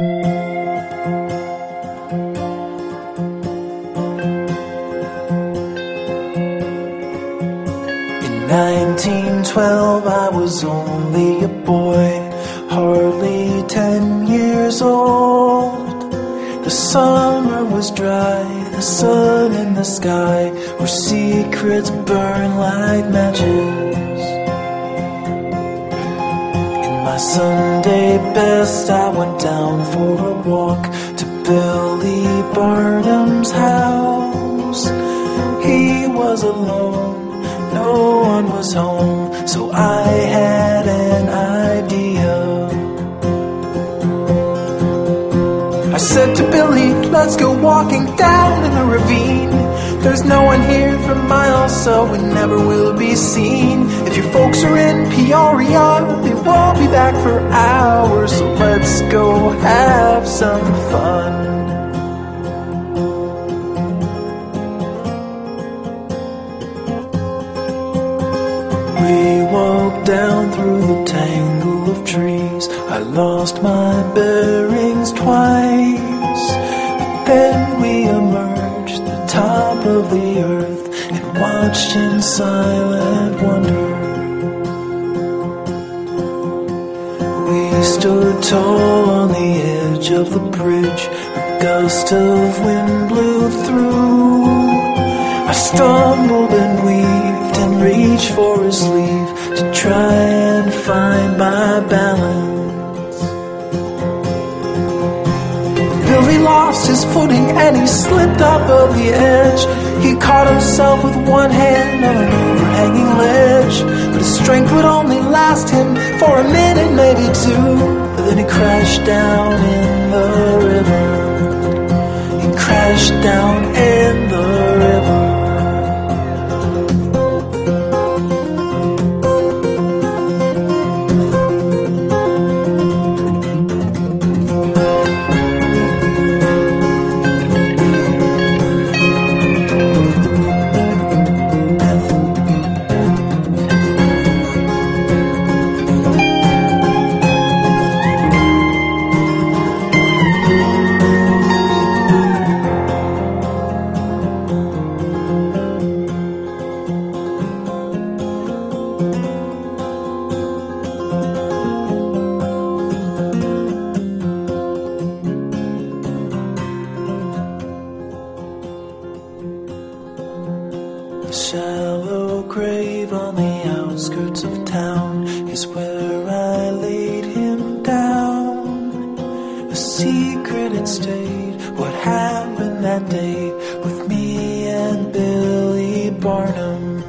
In 1912, I was only a boy, hardly ten years old. The summer was dry, the sun in the sky, where secrets burn like matches. My Sunday best, I went down for a walk to Billy Barnum's house. He was alone, no one was home, so I had an idea. I said to Billy, let's go walking down in the ravine. There's no one here for miles, so we never will be seen. If your folks are in Peoria, they won't be back for hours, so let's go have some fun. We walked down through the tangle of trees. I lost my bearings twice. Watched in silent wonder. We stood tall on the edge of the bridge. A gust of wind blew through. I stumbled and weaved and reached for a sleeve to try and find my balance. Billy lost his footing and he slipped off of the edge. Caught himself with one hand on an overhanging ledge, but his strength would only last him for a minute, maybe two. But then he crashed down in the river. He crashed down in the shallow grave on the outskirts of town is where I laid him down. A secret it stayed. What happened that day with me and Billy Barnum?